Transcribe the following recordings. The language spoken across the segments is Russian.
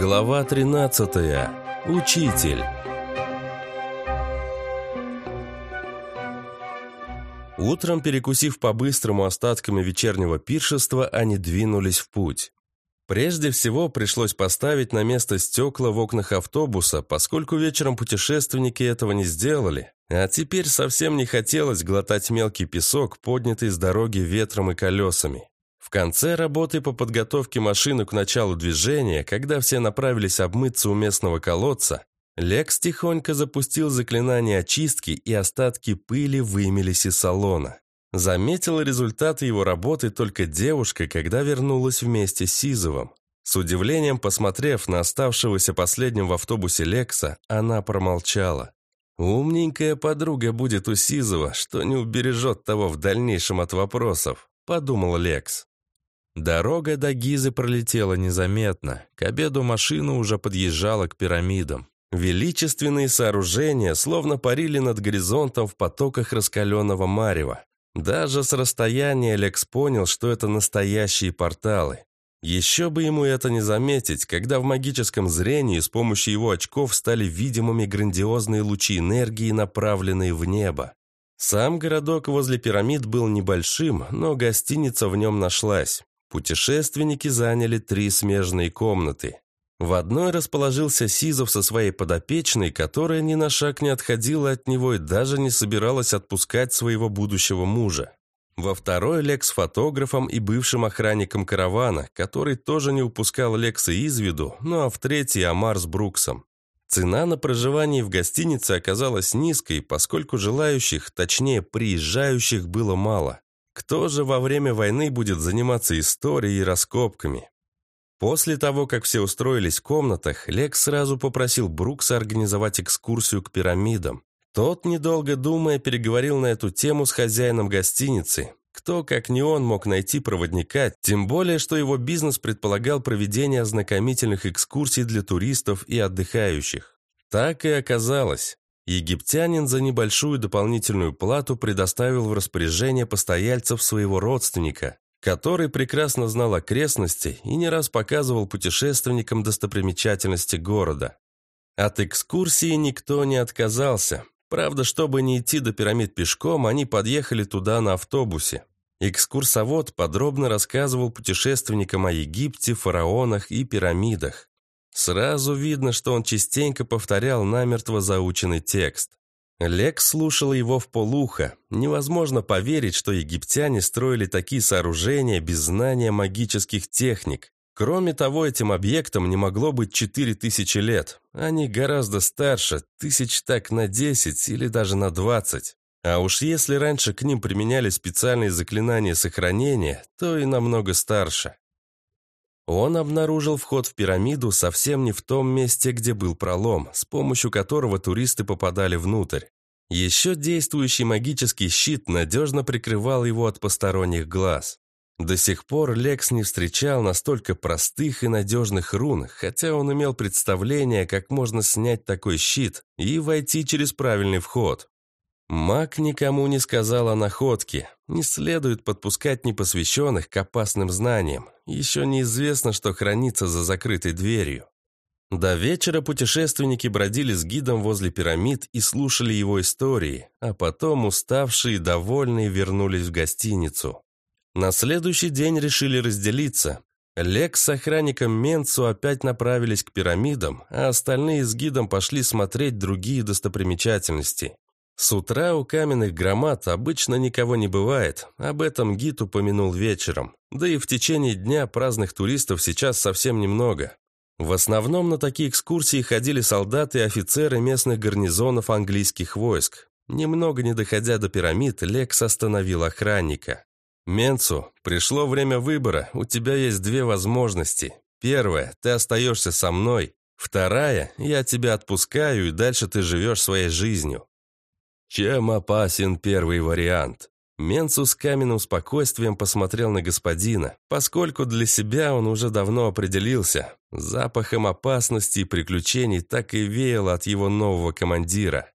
Глава 13. Учитель. Утром, перекусив по-быстрому остатками вечернего пиршества, они двинулись в путь. Прежде всего, пришлось поставить на место стекла в окнах автобуса, поскольку вечером путешественники этого не сделали. А теперь совсем не хотелось глотать мелкий песок, поднятый с дороги ветром и колесами. В конце работы по подготовке машины к началу движения, когда все направились обмыться у местного колодца, Лекс тихонько запустил заклинание очистки, и остатки пыли вымелись из салона. Заметила результаты его работы только девушка, когда вернулась вместе с Сизовым. С удивлением посмотрев на оставшегося последним в автобусе Лекса, она промолчала. «Умненькая подруга будет у Сизова, что не убережет того в дальнейшем от вопросов», – подумал Лекс. Дорога до Гизы пролетела незаметно. К обеду машина уже подъезжала к пирамидам. Величественные сооружения словно парили над горизонтом в потоках раскаленного марева. Даже с расстояния Лекс понял, что это настоящие порталы. Еще бы ему это не заметить, когда в магическом зрении с помощью его очков стали видимыми грандиозные лучи энергии, направленные в небо. Сам городок возле пирамид был небольшим, но гостиница в нем нашлась. Путешественники заняли три смежные комнаты. В одной расположился Сизов со своей подопечной, которая ни на шаг не отходила от него и даже не собиралась отпускать своего будущего мужа. Во второй Лекс с фотографом и бывшим охранником каравана, который тоже не упускал Лекса из виду, ну а в третьей Амар с Бруксом. Цена на проживание в гостинице оказалась низкой, поскольку желающих, точнее приезжающих, было мало. Кто же во время войны будет заниматься историей и раскопками? После того, как все устроились в комнатах, Лекс сразу попросил Брукса организовать экскурсию к пирамидам. Тот, недолго думая, переговорил на эту тему с хозяином гостиницы. Кто, как не он, мог найти проводника, тем более, что его бизнес предполагал проведение ознакомительных экскурсий для туристов и отдыхающих. Так и оказалось. Египтянин за небольшую дополнительную плату предоставил в распоряжение постояльцев своего родственника, который прекрасно знал окрестности и не раз показывал путешественникам достопримечательности города. От экскурсии никто не отказался. Правда, чтобы не идти до пирамид пешком, они подъехали туда на автобусе. Экскурсовод подробно рассказывал путешественникам о Египте, фараонах и пирамидах. Сразу видно, что он частенько повторял намертво заученный текст. Лекс слушал его в полухо. Невозможно поверить, что египтяне строили такие сооружения без знания магических техник. Кроме того, этим объектам не могло быть 4000 лет. Они гораздо старше, тысяч так на 10 или даже на 20. А уж если раньше к ним применяли специальные заклинания сохранения, то и намного старше. Он обнаружил вход в пирамиду совсем не в том месте, где был пролом, с помощью которого туристы попадали внутрь. Еще действующий магический щит надежно прикрывал его от посторонних глаз. До сих пор Лекс не встречал настолько простых и надежных рун, хотя он имел представление, как можно снять такой щит и войти через правильный вход. Маг никому не сказал о находке. Не следует подпускать непосвященных к опасным знаниям. Еще неизвестно, что хранится за закрытой дверью. До вечера путешественники бродили с гидом возле пирамид и слушали его истории, а потом, уставшие и довольные, вернулись в гостиницу. На следующий день решили разделиться. Лекс с охранником Менцу опять направились к пирамидам, а остальные с гидом пошли смотреть другие достопримечательности. С утра у каменных громад обычно никого не бывает, об этом гид упомянул вечером. Да и в течение дня праздных туристов сейчас совсем немного. В основном на такие экскурсии ходили солдаты и офицеры местных гарнизонов английских войск. Немного не доходя до пирамид, Лекс остановил охранника. «Менцу, пришло время выбора, у тебя есть две возможности. Первая, ты остаешься со мной. Вторая, я тебя отпускаю, и дальше ты живешь своей жизнью. Чем опасен первый вариант? Менцу с каменным спокойствием посмотрел на господина, поскольку для себя он уже давно определился. Запахом опасности и приключений так и веяло от его нового командира.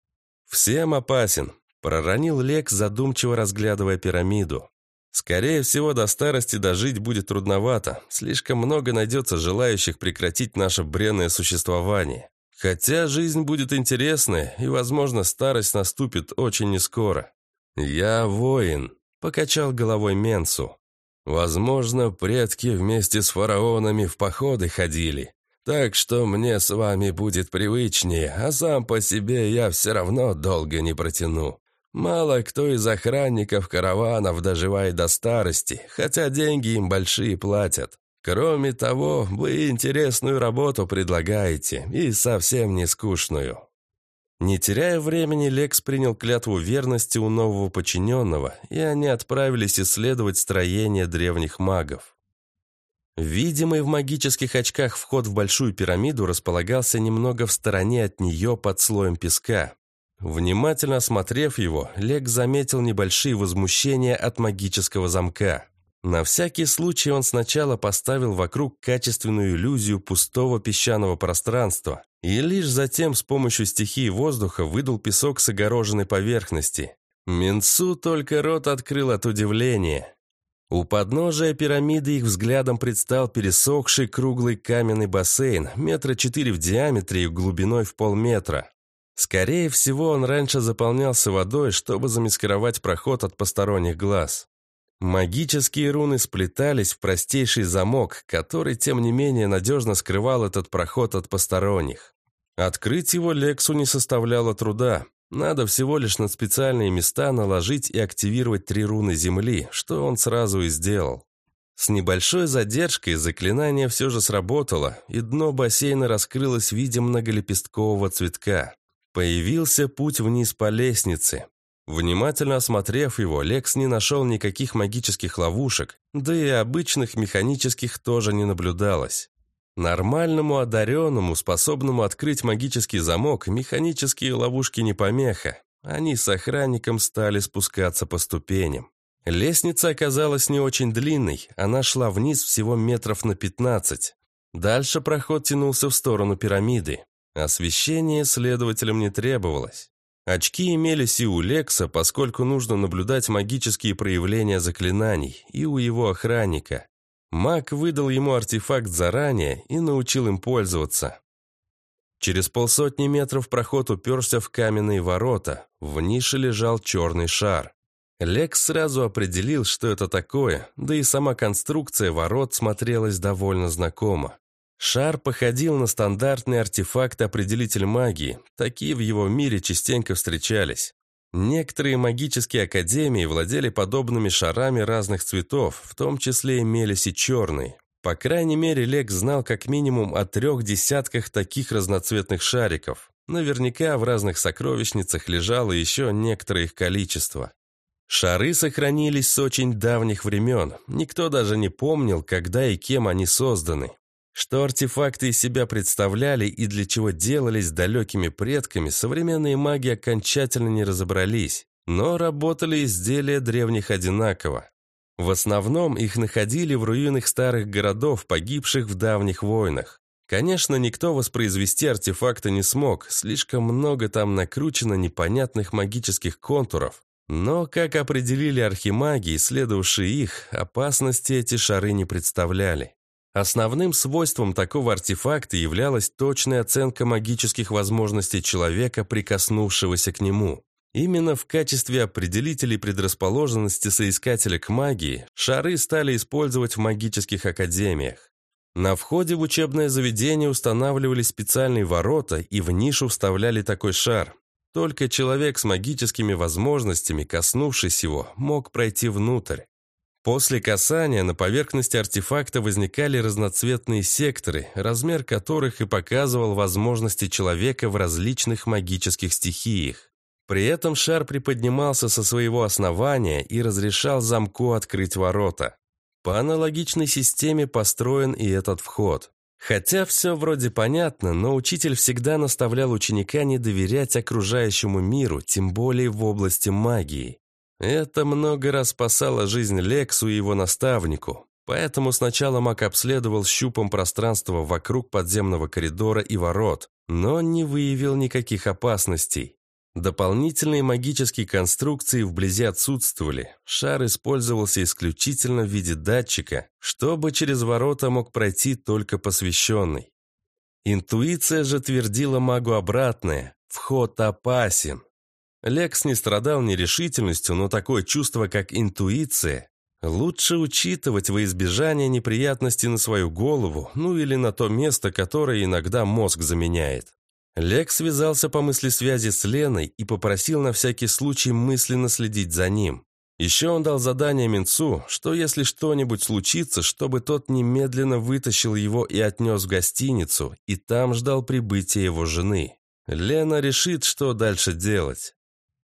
«Всем опасен», – проронил Лекс, задумчиво разглядывая пирамиду. Скорее всего, до старости дожить будет трудновато. Слишком много найдется желающих прекратить наше бренное существование. Хотя жизнь будет интересная, и, возможно, старость наступит очень нескоро. «Я воин», — покачал головой Менсу. «Возможно, предки вместе с фараонами в походы ходили. Так что мне с вами будет привычнее, а сам по себе я все равно долго не протяну. Мало кто из охранников караванов доживает до старости, хотя деньги им большие платят. Кроме того, вы интересную работу предлагаете, и совсем не скучную». Не теряя времени, Лекс принял клятву верности у нового подчиненного, и они отправились исследовать строение древних магов. Видимый в магических очках вход в Большую пирамиду располагался немного в стороне от нее под слоем песка. Внимательно осмотрев его, Лек заметил небольшие возмущения от магического замка. На всякий случай он сначала поставил вокруг качественную иллюзию пустого песчаного пространства и лишь затем с помощью стихии воздуха выдул песок с огороженной поверхности. Минцу только рот открыл от удивления. У подножия пирамиды их взглядом предстал пересохший круглый каменный бассейн, метра четыре в диаметре и глубиной в полметра. Скорее всего, он раньше заполнялся водой, чтобы замаскировать проход от посторонних глаз. Магические руны сплетались в простейший замок, который, тем не менее, надежно скрывал этот проход от посторонних. Открыть его Лексу не составляло труда. Надо всего лишь на специальные места наложить и активировать три руны Земли, что он сразу и сделал. С небольшой задержкой заклинание все же сработало, и дно бассейна раскрылось в виде многолепесткового цветка. Появился путь вниз по лестнице. Внимательно осмотрев его, Лекс не нашел никаких магических ловушек, да и обычных механических тоже не наблюдалось. Нормальному одаренному, способному открыть магический замок, механические ловушки не помеха. Они с охранником стали спускаться по ступеням. Лестница оказалась не очень длинной, она шла вниз всего метров на 15. Дальше проход тянулся в сторону пирамиды. Освещение следователям не требовалось. Очки имелись и у Лекса, поскольку нужно наблюдать магические проявления заклинаний, и у его охранника. Маг выдал ему артефакт заранее и научил им пользоваться. Через полсотни метров проход уперся в каменные ворота. В нише лежал черный шар. Лекс сразу определил, что это такое, да и сама конструкция ворот смотрелась довольно знакомо. Шар походил на стандартный артефакт-определитель магии, такие в его мире частенько встречались. Некоторые магические академии владели подобными шарами разных цветов, в том числе имелись и черные. По крайней мере, Лекс знал как минимум о трех десятках таких разноцветных шариков. Наверняка в разных сокровищницах лежало еще некоторое их количество. Шары сохранились с очень давних времен. Никто даже не помнил, когда и кем они созданы. Что артефакты из себя представляли и для чего делались далекими предками, современные маги окончательно не разобрались, но работали изделия древних одинаково. В основном их находили в руинах старых городов, погибших в давних войнах. Конечно, никто воспроизвести артефакты не смог, слишком много там накручено непонятных магических контуров. Но, как определили архимаги, исследовавшие их, опасности эти шары не представляли. Основным свойством такого артефакта являлась точная оценка магических возможностей человека, прикоснувшегося к нему. Именно в качестве определителей предрасположенности соискателя к магии шары стали использовать в магических академиях. На входе в учебное заведение устанавливали специальные ворота и в нишу вставляли такой шар. Только человек с магическими возможностями, коснувшись его, мог пройти внутрь. После касания на поверхности артефакта возникали разноцветные секторы, размер которых и показывал возможности человека в различных магических стихиях. При этом шар приподнимался со своего основания и разрешал замку открыть ворота. По аналогичной системе построен и этот вход. Хотя все вроде понятно, но учитель всегда наставлял ученика не доверять окружающему миру, тем более в области магии. Это много раз спасало жизнь Лексу и его наставнику, поэтому сначала маг обследовал щупом пространство вокруг подземного коридора и ворот, но не выявил никаких опасностей. Дополнительные магические конструкции вблизи отсутствовали. Шар использовался исключительно в виде датчика, чтобы через ворота мог пройти только посвященный. Интуиция же твердила магу обратное – вход опасен. Лекс не страдал нерешительностью, но такое чувство, как интуиция, лучше учитывать во избежание неприятностей на свою голову, ну или на то место, которое иногда мозг заменяет. Лекс связался по мысли связи с Леной и попросил на всякий случай мысленно следить за ним. Еще он дал задание Минцу, что если что-нибудь случится, чтобы тот немедленно вытащил его и отнес в гостиницу, и там ждал прибытия его жены. Лена решит, что дальше делать.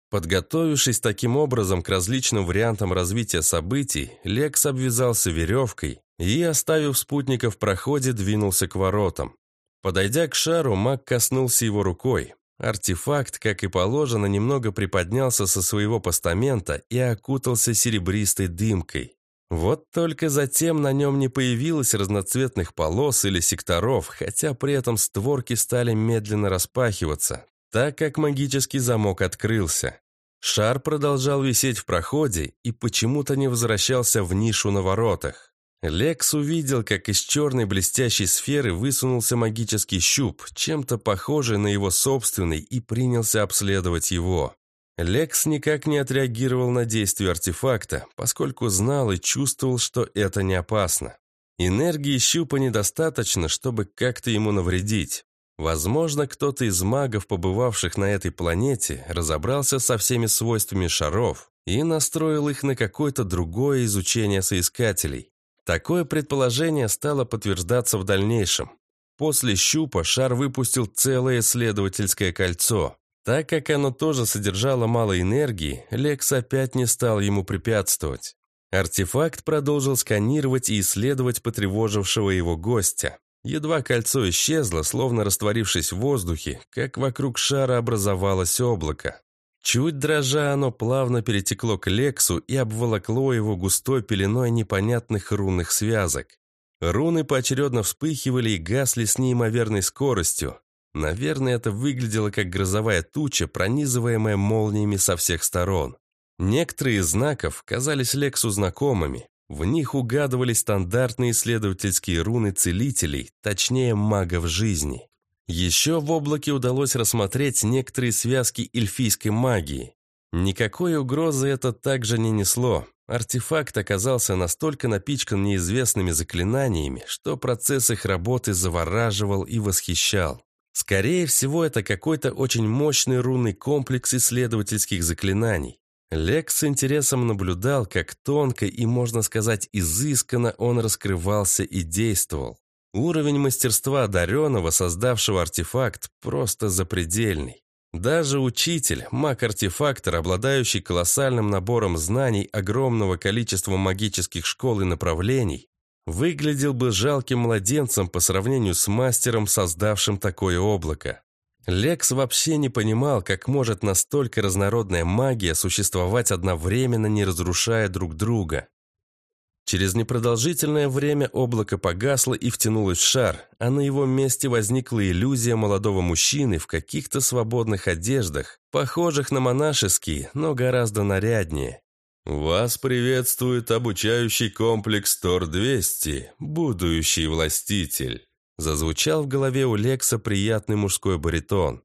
Подготовившись таким образом к различным вариантам развития событий, Лекс обвязался веревкой и, оставив спутника в проходе, двинулся к воротам. Подойдя к шару, маг коснулся его рукой. Артефакт, как и положено, немного приподнялся со своего постамента и окутался серебристой дымкой. Вот только затем на нем не появилось разноцветных полос или секторов, хотя при этом створки стали медленно распахиваться, так как магический замок открылся. Шар продолжал висеть в проходе и почему-то не возвращался в нишу на воротах. Лекс увидел, как из черной блестящей сферы высунулся магический щуп, чем-то похожий на его собственный, и принялся обследовать его. Лекс никак не отреагировал на действие артефакта, поскольку знал и чувствовал, что это не опасно. Энергии щупа недостаточно, чтобы как-то ему навредить. Возможно, кто-то из магов, побывавших на этой планете, разобрался со всеми свойствами шаров и настроил их на какое-то другое изучение соискателей. Такое предположение стало подтверждаться в дальнейшем. После щупа шар выпустил целое исследовательское кольцо. Так как оно тоже содержало мало энергии, Лекс опять не стал ему препятствовать. Артефакт продолжил сканировать и исследовать потревожившего его гостя. Едва кольцо исчезло, словно растворившись в воздухе, как вокруг шара образовалось облако. Чуть дрожа, оно плавно перетекло к Лексу и обволокло его густой пеленой непонятных рунных связок. Руны поочередно вспыхивали и гасли с неимоверной скоростью. Наверное, это выглядело как грозовая туча, пронизываемая молниями со всех сторон. Некоторые из знаков казались Лексу знакомыми. В них угадывались стандартные исследовательские руны целителей, точнее магов жизни. Еще в облаке удалось рассмотреть некоторые связки эльфийской магии. Никакой угрозы это также не несло. Артефакт оказался настолько напичкан неизвестными заклинаниями, что процесс их работы завораживал и восхищал. Скорее всего, это какой-то очень мощный рунный комплекс исследовательских заклинаний. Лекс с интересом наблюдал, как тонко и, можно сказать, изысканно он раскрывался и действовал. Уровень мастерства одаренного, создавшего артефакт, просто запредельный. Даже учитель, маг-артефактор, обладающий колоссальным набором знаний огромного количества магических школ и направлений, выглядел бы жалким младенцем по сравнению с мастером, создавшим такое облако. Лекс вообще не понимал, как может настолько разнородная магия существовать одновременно, не разрушая друг друга. Через непродолжительное время облако погасло и втянулось в шар, а на его месте возникла иллюзия молодого мужчины в каких-то свободных одеждах, похожих на монашеские, но гораздо наряднее. «Вас приветствует обучающий комплекс Тор-200, будущий властитель», зазвучал в голове у Лекса приятный мужской баритон.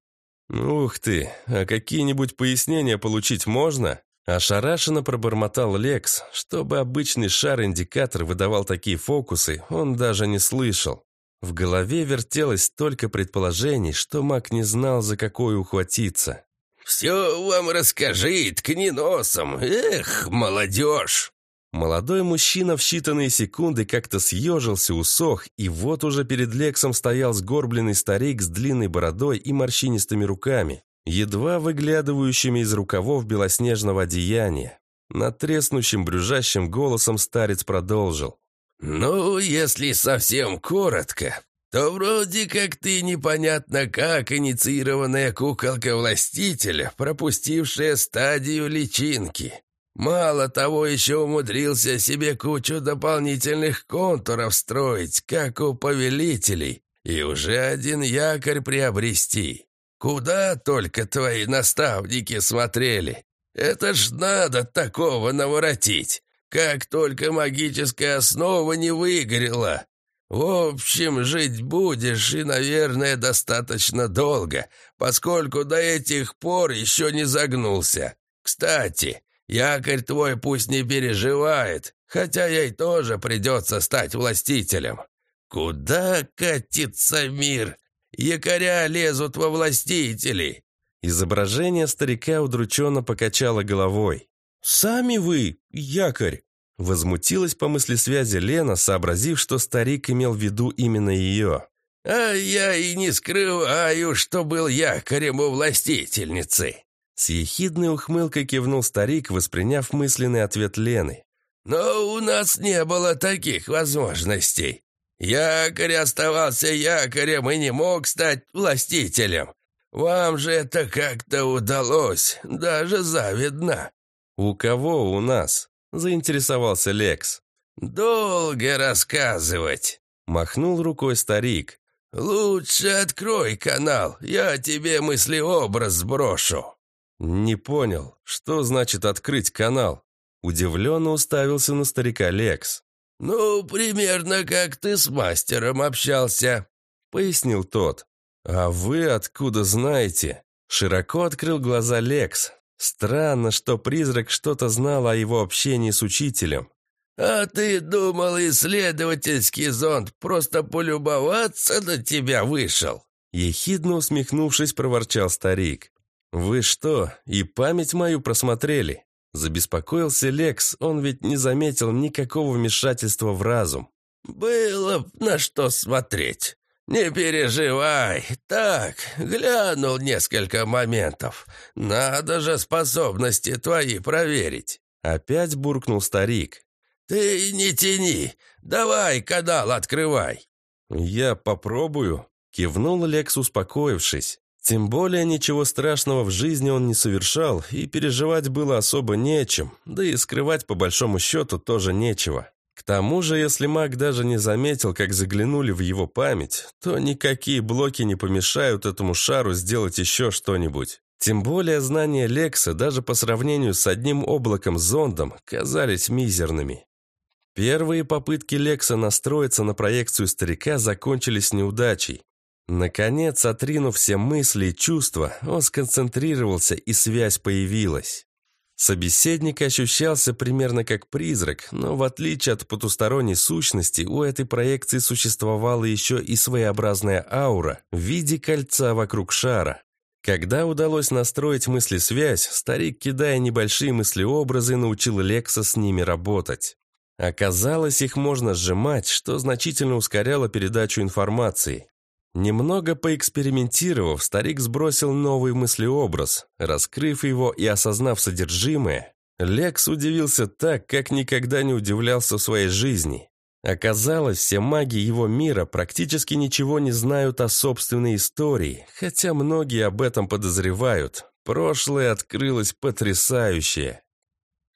«Ух ты, а какие-нибудь пояснения получить можно?» Ошарашенно пробормотал Лекс. Чтобы обычный шар-индикатор выдавал такие фокусы, он даже не слышал. В голове вертелось столько предположений, что маг не знал, за какое ухватиться. «Все вам расскажи, ткни носом. Эх, молодежь!» Молодой мужчина в считанные секунды как-то съежился, усох, и вот уже перед Лексом стоял сгорбленный старик с длинной бородой и морщинистыми руками едва выглядывающими из рукавов белоснежного одеяния. Натреснущим брюжащим голосом старец продолжил. «Ну, если совсем коротко, то вроде как ты непонятно как инициированная куколка властителя, пропустившая стадию личинки. Мало того, еще умудрился себе кучу дополнительных контуров строить, как у повелителей, и уже один якорь приобрести. Куда только твои наставники смотрели? Это ж надо такого наворотить, как только магическая основа не выгорела. В общем, жить будешь и, наверное, достаточно долго, поскольку до этих пор еще не загнулся. Кстати, якорь твой пусть не переживает, хотя ей тоже придется стать властителем. Куда катится мир? Якоря лезут во властители. Изображение старика удрученно покачало головой. «Сами вы, якорь!» Возмутилась по мысли связи Лена, сообразив, что старик имел в виду именно ее. «А я и не скрываю, что был якорем у властительницы!» С ехидной ухмылкой кивнул старик, восприняв мысленный ответ Лены. «Но у нас не было таких возможностей. Якорь оставался якорем и не мог стать властителем. Вам же это как-то удалось, даже завидно». «У кого у нас?» заинтересовался Лекс. «Долго рассказывать», — махнул рукой старик. «Лучше открой канал, я тебе мыслеобраз сброшу». «Не понял, что значит открыть канал?» Удивленно уставился на старика Лекс. «Ну, примерно как ты с мастером общался», — пояснил тот. «А вы откуда знаете?» Широко открыл глаза Лекс, Странно, что призрак что-то знал о его общении с учителем. «А ты думал, исследовательский зонд просто полюбоваться на тебя вышел?» Ехидно усмехнувшись, проворчал старик. «Вы что, и память мою просмотрели?» Забеспокоился Лекс, он ведь не заметил никакого вмешательства в разум. «Было на что смотреть. «Не переживай. Так, глянул несколько моментов. Надо же способности твои проверить». Опять буркнул старик. «Ты не тяни. Давай канал открывай». «Я попробую», — кивнул Лекс, успокоившись. Тем более ничего страшного в жизни он не совершал, и переживать было особо нечем, да и скрывать по большому счету тоже нечего. К тому же, если маг даже не заметил, как заглянули в его память, то никакие блоки не помешают этому шару сделать еще что-нибудь. Тем более знания Лекса даже по сравнению с одним облаком-зондом казались мизерными. Первые попытки Лекса настроиться на проекцию старика закончились неудачей. Наконец, отринув все мысли и чувства, он сконцентрировался, и связь появилась. Собеседник ощущался примерно как призрак, но в отличие от потусторонней сущности, у этой проекции существовала еще и своеобразная аура в виде кольца вокруг шара. Когда удалось настроить мысли-связь, старик, кидая небольшие мыслеобразы, научил Лекса с ними работать. Оказалось, их можно сжимать, что значительно ускоряло передачу информации. Немного поэкспериментировав, старик сбросил новый мыслеобраз. Раскрыв его и осознав содержимое, Лекс удивился так, как никогда не удивлялся в своей жизни. Оказалось, все маги его мира практически ничего не знают о собственной истории, хотя многие об этом подозревают. Прошлое открылось потрясающее.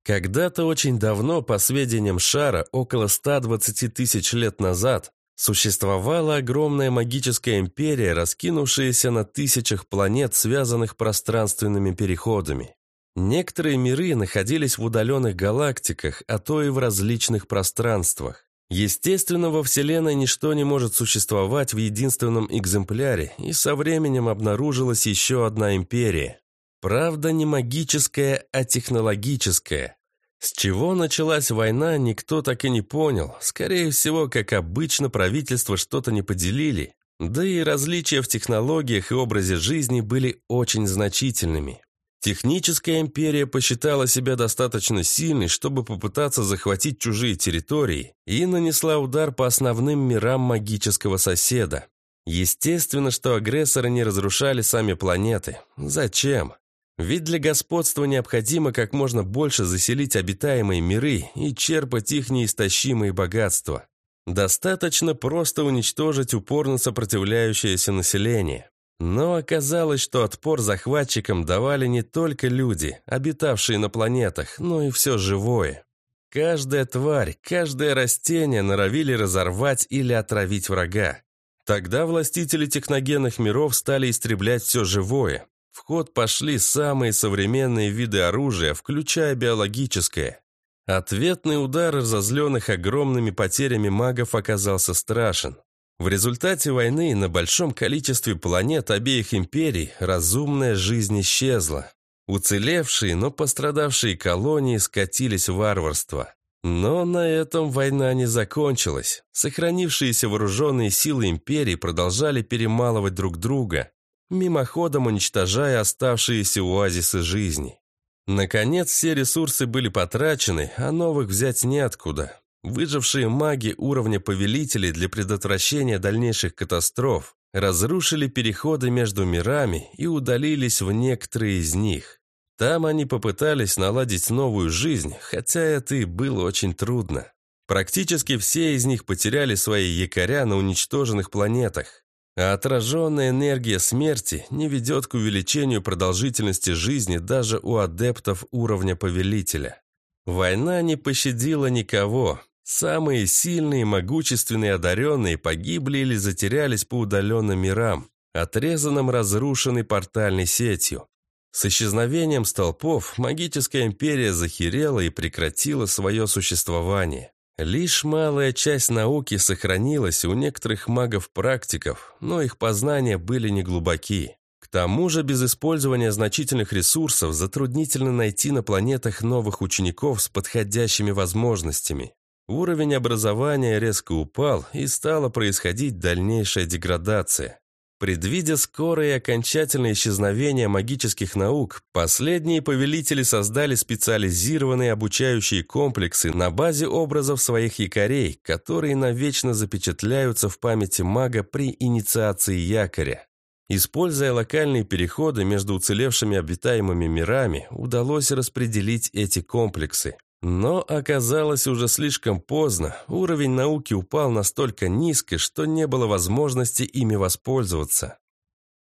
Когда-то очень давно, по сведениям Шара, около 120 тысяч лет назад, Существовала огромная магическая империя, раскинувшаяся на тысячах планет, связанных пространственными переходами. Некоторые миры находились в удаленных галактиках, а то и в различных пространствах. Естественно, во Вселенной ничто не может существовать в единственном экземпляре, и со временем обнаружилась еще одна империя. Правда, не магическая, а технологическая. С чего началась война, никто так и не понял. Скорее всего, как обычно, правительство что-то не поделили. Да и различия в технологиях и образе жизни были очень значительными. Техническая империя посчитала себя достаточно сильной, чтобы попытаться захватить чужие территории, и нанесла удар по основным мирам магического соседа. Естественно, что агрессоры не разрушали сами планеты. Зачем? Ведь для господства необходимо как можно больше заселить обитаемые миры и черпать их неистощимые богатства. Достаточно просто уничтожить упорно сопротивляющееся население. Но оказалось, что отпор захватчикам давали не только люди, обитавшие на планетах, но и все живое. Каждая тварь, каждое растение норовили разорвать или отравить врага. Тогда властители техногенных миров стали истреблять все живое. В ход пошли самые современные виды оружия, включая биологическое. Ответный удар разозленных огромными потерями магов оказался страшен. В результате войны на большом количестве планет обеих империй разумная жизнь исчезла. Уцелевшие, но пострадавшие колонии скатились в варварство. Но на этом война не закончилась. Сохранившиеся вооруженные силы империи продолжали перемалывать друг друга, мимоходом уничтожая оставшиеся оазисы жизни. Наконец, все ресурсы были потрачены, а новых взять неоткуда. Выжившие маги уровня повелителей для предотвращения дальнейших катастроф разрушили переходы между мирами и удалились в некоторые из них. Там они попытались наладить новую жизнь, хотя это и было очень трудно. Практически все из них потеряли свои якоря на уничтоженных планетах. А отраженная энергия смерти не ведет к увеличению продолжительности жизни даже у адептов уровня повелителя. Война не пощадила никого. Самые сильные, могущественные, одаренные погибли или затерялись по удаленным мирам, отрезанным разрушенной портальной сетью. С исчезновением столпов магическая империя захерела и прекратила свое существование. Лишь малая часть науки сохранилась у некоторых магов-практиков, но их познания были неглубоки. К тому же без использования значительных ресурсов затруднительно найти на планетах новых учеников с подходящими возможностями. Уровень образования резко упал и стала происходить дальнейшая деградация. Предвидя скорое и окончательное исчезновение магических наук, последние повелители создали специализированные обучающие комплексы на базе образов своих якорей, которые навечно запечатляются в памяти мага при инициации якоря. Используя локальные переходы между уцелевшими обитаемыми мирами, удалось распределить эти комплексы. Но оказалось уже слишком поздно, уровень науки упал настолько низко, что не было возможности ими воспользоваться.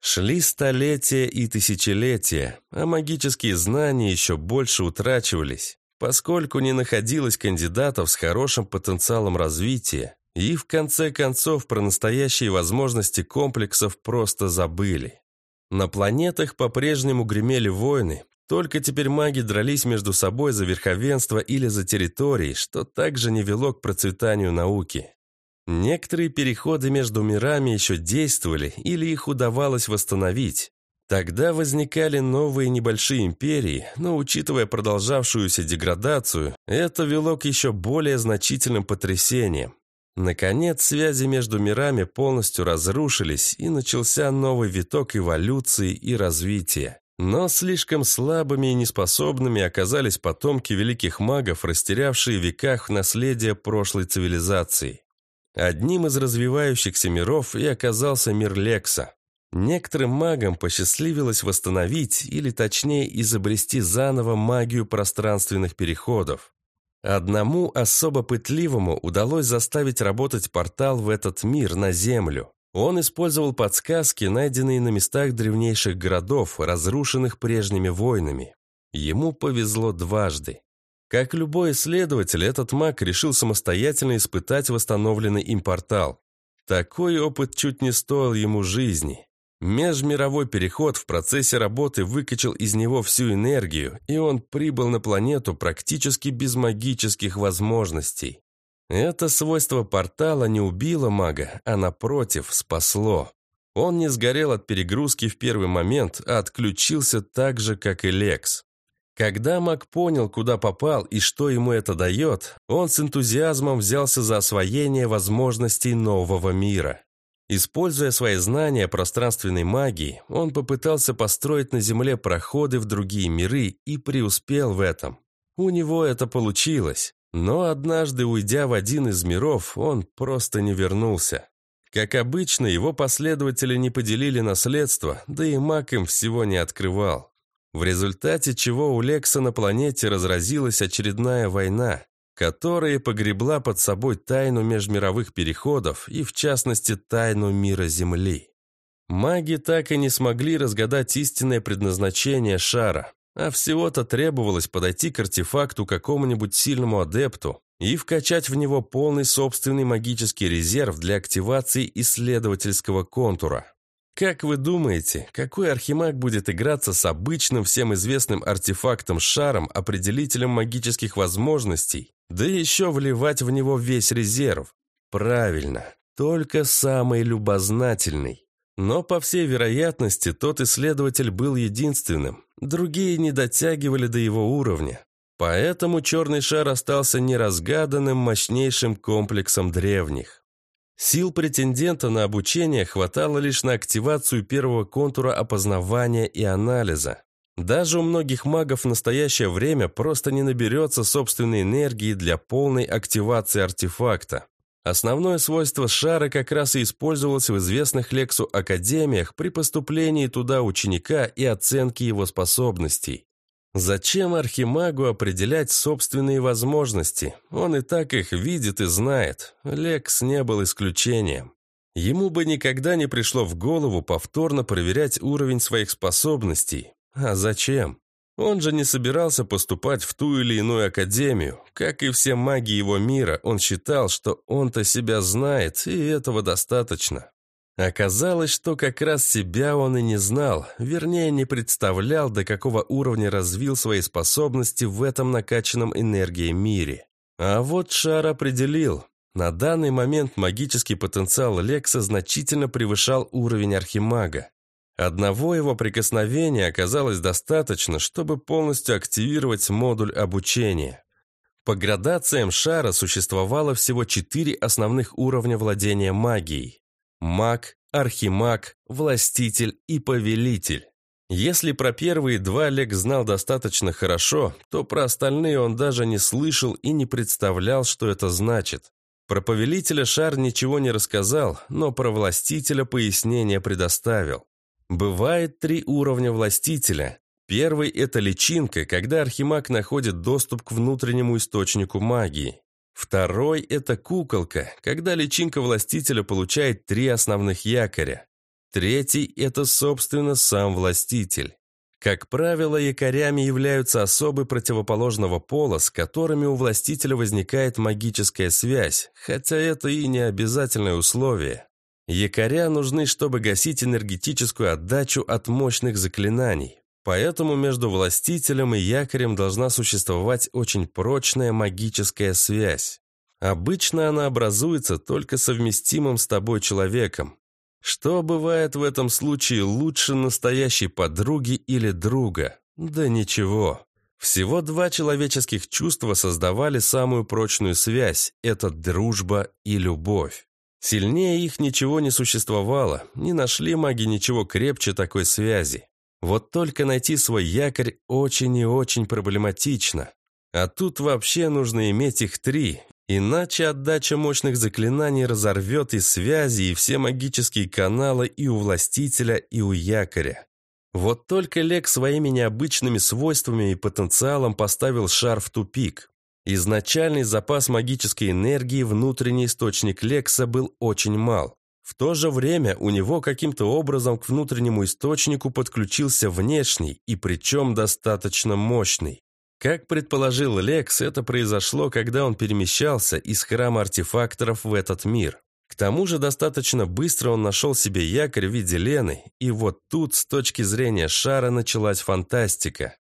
Шли столетия и тысячелетия, а магические знания еще больше утрачивались, поскольку не находилось кандидатов с хорошим потенциалом развития, и в конце концов про настоящие возможности комплексов просто забыли. На планетах по-прежнему гремели войны, только теперь маги дрались между собой за верховенство или за территории, что также не вело к процветанию науки. Некоторые переходы между мирами еще действовали или их удавалось восстановить. Тогда возникали новые небольшие империи, но учитывая продолжавшуюся деградацию, это вело к еще более значительным потрясениям. Наконец, связи между мирами полностью разрушились, и начался новый виток эволюции и развития. Но слишком слабыми и неспособными оказались потомки великих магов, растерявшие в веках наследие прошлой цивилизации. Одним из развивающихся миров и оказался мир Лекса. Некоторым магам посчастливилось восстановить, или точнее изобрести заново магию пространственных переходов. Одному особо пытливому удалось заставить работать портал в этот мир на Землю. Он использовал подсказки, найденные на местах древнейших городов, разрушенных прежними войнами. Ему повезло дважды. Как любой исследователь, этот маг решил самостоятельно испытать восстановленный им портал. Такой опыт чуть не стоил ему жизни. Межмировой переход в процессе работы выкачал из него всю энергию, и он прибыл на планету практически без магических возможностей. Это свойство портала не убило мага, а напротив, спасло. Он не сгорел от перегрузки в первый момент, а отключился так же, как и Лекс. Когда маг понял, куда попал и что ему это дает, он с энтузиазмом взялся за освоение возможностей нового мира. Используя свои знания пространственной магии, он попытался построить на Земле проходы в другие миры и преуспел в этом. У него это получилось. Но однажды, уйдя в один из миров, он просто не вернулся. Как обычно, его последователи не поделили наследство, да и маг им всего не открывал. В результате чего у Лекса на планете разразилась очередная война, которая погребла под собой тайну межмировых переходов и, в частности, тайну мира Земли. Маги так и не смогли разгадать истинное предназначение шара, а всего-то требовалось подойти к артефакту какому-нибудь сильному адепту, и вкачать в него полный собственный магический резерв для активации исследовательского контура. Как вы думаете, какой архимаг будет играться с обычным всем известным артефактом-шаром, определителем магических возможностей, да еще вливать в него весь резерв? Правильно, только самый любознательный. Но, по всей вероятности, тот исследователь был единственным. Другие не дотягивали до его уровня. Поэтому черный шар остался неразгаданным мощнейшим комплексом древних. Сил претендента на обучение хватало лишь на активацию первого контура опознавания и анализа. Даже у многих магов в настоящее время просто не наберется собственной энергии для полной активации артефакта. Основное свойство шара как раз и использовалось в известных Лексу академиях при поступлении туда ученика и оценке его способностей. Зачем Архимагу определять собственные возможности? Он и так их видит и знает. Лекс не был исключением. Ему бы никогда не пришло в голову повторно проверять уровень своих способностей. А зачем? Он же не собирался поступать в ту или иную академию. Как и все маги его мира, он считал, что он-то себя знает, и этого достаточно. Оказалось, что как раз себя он и не знал, вернее, не представлял, до какого уровня развил свои способности в этом накачанном энергией мире. А вот Шар определил. На данный момент магический потенциал Лекса значительно превышал уровень Архимага. Одного его прикосновения оказалось достаточно, чтобы полностью активировать модуль обучения. По градациям шара существовало всего четыре основных уровня владения магией. Маг, архимаг, властитель и повелитель. Если про первые два Олег знал достаточно хорошо, то про остальные он даже не слышал и не представлял, что это значит. Про повелителя Шар ничего не рассказал, но про властителя пояснение предоставил. Бывает три уровня властителя. Первый – это личинка, когда архимаг находит доступ к внутреннему источнику магии. Второй – это куколка, когда личинка властителя получает три основных якоря. Третий – это, собственно, сам властитель. Как правило, якорями являются особы противоположного пола, с которыми у властителя возникает магическая связь, хотя это и не обязательное условие. Якоря нужны, чтобы гасить энергетическую отдачу от мощных заклинаний. Поэтому между властителем и якорем должна существовать очень прочная магическая связь. Обычно она образуется только совместимым с тобой человеком. Что бывает в этом случае лучше настоящей подруги или друга? Да ничего. Всего два человеческих чувства создавали самую прочную связь – это дружба и любовь. Сильнее их ничего не существовало, не нашли маги ничего крепче такой связи. Вот только найти свой якорь очень и очень проблематично. А тут вообще нужно иметь их три, иначе отдача мощных заклинаний разорвет и связи, и все магические каналы и у властителя, и у якоря. Вот только Лек своими необычными свойствами и потенциалом поставил шар в тупик. Изначальный запас магической энергии внутренний источник Лекса был очень мал. В то же время у него каким-то образом к внутреннему источнику подключился внешний, и причем достаточно мощный. Как предположил Лекс, это произошло, когда он перемещался из храма артефакторов в этот мир. К тому же достаточно быстро он нашел себе якорь в виде Лены, и вот тут, с точки зрения шара, началась фантастика.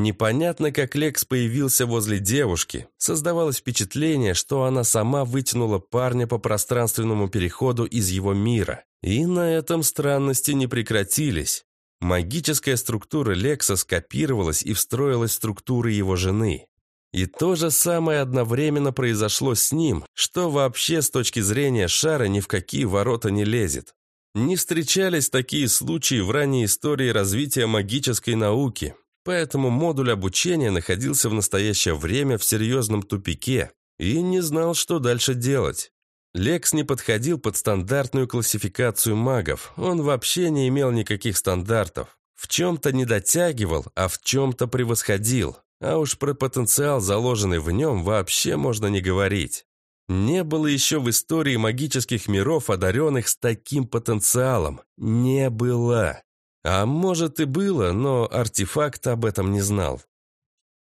Непонятно, как Лекс появился возле девушки. Создавалось впечатление, что она сама вытянула парня по пространственному переходу из его мира. И на этом странности не прекратились. Магическая структура Лекса скопировалась и встроилась в структуры его жены. И то же самое одновременно произошло с ним, что вообще с точки зрения шара ни в какие ворота не лезет. Не встречались такие случаи в ранней истории развития магической науки, Поэтому модуль обучения находился в настоящее время в серьезном тупике и не знал, что дальше делать. Лекс не подходил под стандартную классификацию магов, он вообще не имел никаких стандартов. В чем-то не дотягивал, а в чем-то превосходил. А уж про потенциал, заложенный в нем, вообще можно не говорить. Не было еще в истории магических миров, одаренных с таким потенциалом. Не было. А может и было, но артефакт об этом не знал.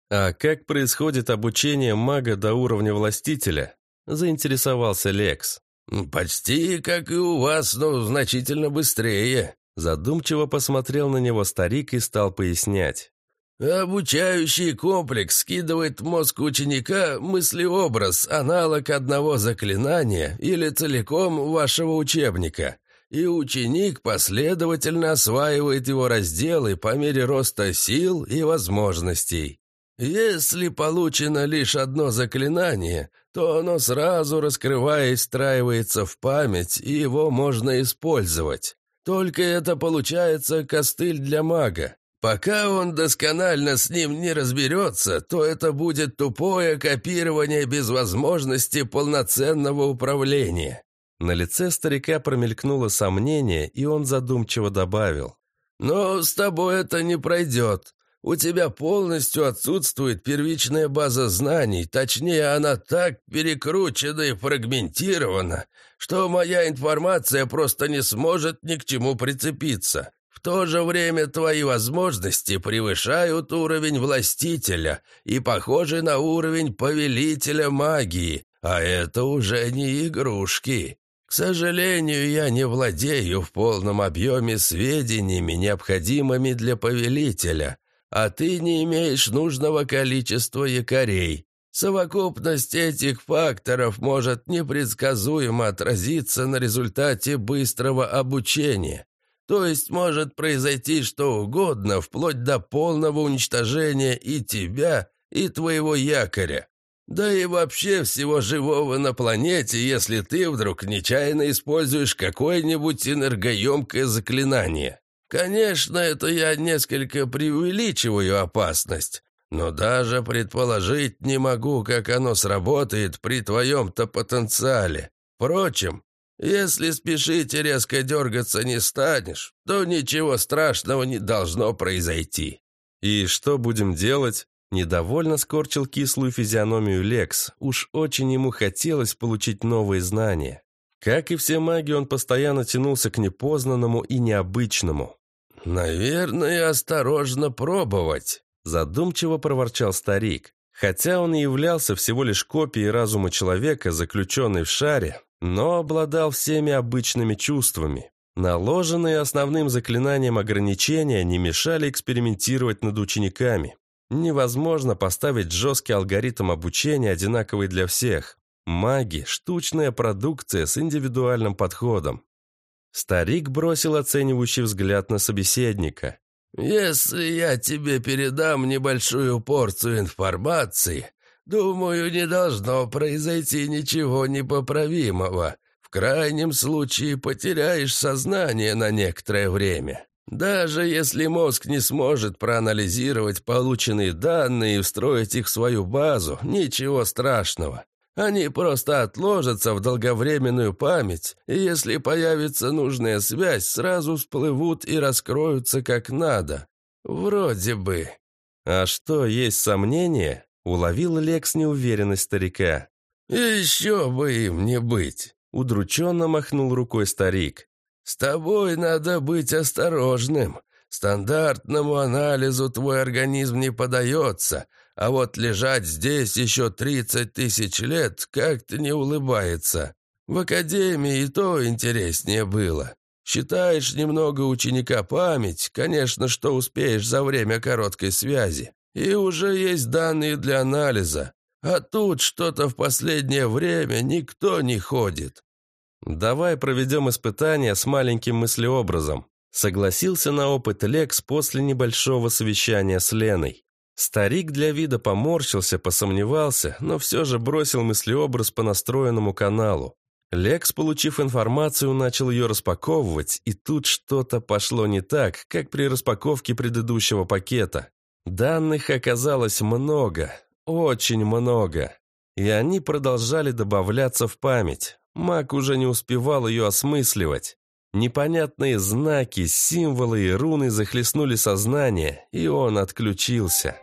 «А как происходит обучение мага до уровня властителя?» – заинтересовался Лекс. «Почти как и у вас, но значительно быстрее», – задумчиво посмотрел на него старик и стал пояснять. Обучающий комплекс скидывает в мозг ученика мыслеобраз, аналог одного заклинания или целиком вашего учебника, и ученик последовательно осваивает его разделы по мере роста сил и возможностей. Если получено лишь одно заклинание, то оно сразу раскрываясь встраивается в память, и его можно использовать. Только это получается костыль для мага. Пока он досконально с ним не разберется, то это будет тупое копирование без возможности полноценного управления». На лице старика промелькнуло сомнение, и он задумчиво добавил. «Но с тобой это не пройдет. У тебя полностью отсутствует первичная база знаний, точнее, она так перекручена и фрагментирована, что моя информация просто не сможет ни к чему прицепиться. В то же время твои возможности превышают уровень властителя и похожи на уровень повелителя магии, а это уже не игрушки. К сожалению, я не владею в полном объеме сведениями, необходимыми для повелителя, а ты не имеешь нужного количества якорей. Совокупность этих факторов может непредсказуемо отразиться на результате быстрого обучения. То есть может произойти что угодно, вплоть до полного уничтожения и тебя, и твоего якоря. Да и вообще всего живого на планете, если ты вдруг нечаянно используешь какое-нибудь энергоемкое заклинание. Конечно, это я несколько преувеличиваю опасность, но даже предположить не могу, как оно сработает при твоем-то потенциале. Впрочем, если спешить и резко дергаться не станешь, то ничего страшного не должно произойти». «И что будем делать?» Недовольно скорчил кислую физиономию Лекс. Уж очень ему хотелось получить новые знания. Как и все маги, он постоянно тянулся к непознанному и необычному. «Наверное, осторожно пробовать», – задумчиво проворчал старик. Хотя он и являлся всего лишь копией разума человека, заключенной в шаре, но обладал всеми обычными чувствами. Наложенные основным заклинанием ограничения не мешали экспериментировать над учениками. Невозможно поставить жесткий алгоритм обучения, одинаковый для всех. Маги – штучная продукция с индивидуальным подходом. Старик бросил оценивающий взгляд на собеседника. «Если я тебе передам небольшую порцию информации, Думаю, не должно произойти ничего непоправимого. В крайнем случае потеряешь сознание на некоторое время. Даже если мозг не сможет проанализировать полученные данные и встроить их в свою базу, ничего страшного. Они просто отложатся в долговременную память, и если появится нужная связь, сразу всплывут и раскроются как надо. Вроде бы. А что, есть сомнения? Уловил Лекс неуверенность старика. «Еще бы им не быть!» Удрученно махнул рукой старик. «С тобой надо быть осторожным. Стандартному анализу твой организм не подается, а вот лежать здесь еще тридцать тысяч лет как-то не улыбается. В академии и то интереснее было. Считаешь немного ученика память, конечно, что успеешь за время короткой связи. И уже есть данные для анализа. А тут что-то в последнее время никто не ходит. Давай проведем испытание с маленьким мыслеобразом. Согласился на опыт Лекс после небольшого совещания с Леной. Старик для вида поморщился, посомневался, но все же бросил мыслеобраз по настроенному каналу. Лекс, получив информацию, начал ее распаковывать, и тут что-то пошло не так, как при распаковке предыдущего пакета. Данных оказалось много, очень много. И они продолжали добавляться в память. Маг уже не успевал ее осмысливать. Непонятные знаки, символы и руны захлестнули сознание, и он отключился.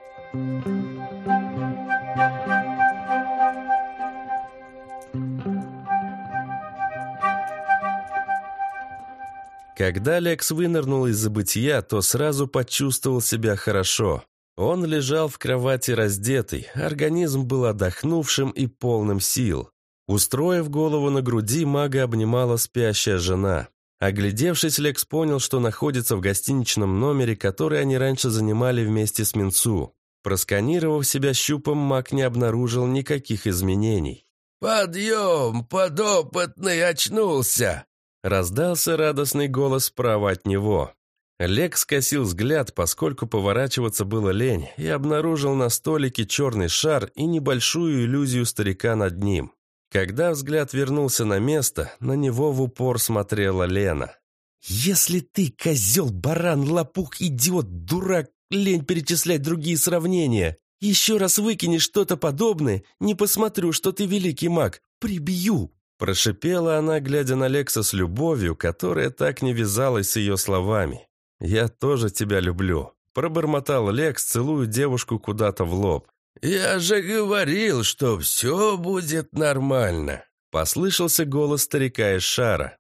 Когда Лекс вынырнул из забытия, то сразу почувствовал себя хорошо. Он лежал в кровати раздетый, организм был отдохнувшим и полным сил. Устроив голову на груди, мага обнимала спящая жена. Оглядевшись, Лекс понял, что находится в гостиничном номере, который они раньше занимали вместе с Минцу. Просканировав себя щупом, маг не обнаружил никаких изменений. «Подъем, подопытный очнулся!» Раздался радостный голос справа от него. Лекс скосил взгляд, поскольку поворачиваться было лень, и обнаружил на столике черный шар и небольшую иллюзию старика над ним. Когда взгляд вернулся на место, на него в упор смотрела Лена. «Если ты, козел, баран, лопух, идиот, дурак, лень перечислять другие сравнения, еще раз выкинешь что-то подобное, не посмотрю, что ты великий маг, прибью!» Прошипела она, глядя на Лекса с любовью, которая так не вязалась с ее словами. «Я тоже тебя люблю», – пробормотал Лекс, целуя девушку куда-то в лоб. «Я же говорил, что все будет нормально», – послышался голос старика из шара.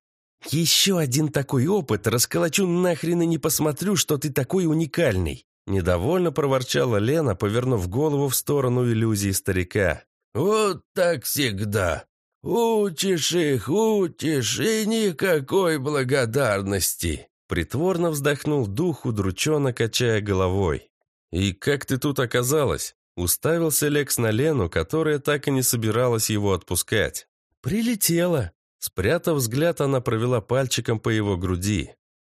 «Еще один такой опыт, расколочу нахрен и не посмотрю, что ты такой уникальный!» Недовольно проворчала Лена, повернув голову в сторону иллюзии старика. «Вот так всегда. Учишь их, учишь, и никакой благодарности!» Притворно вздохнул дух, удрученно качая головой. «И как ты тут оказалась?» Уставился Лекс на Лену, которая так и не собиралась его отпускать. «Прилетела!» Спрятав взгляд, она провела пальчиком по его груди.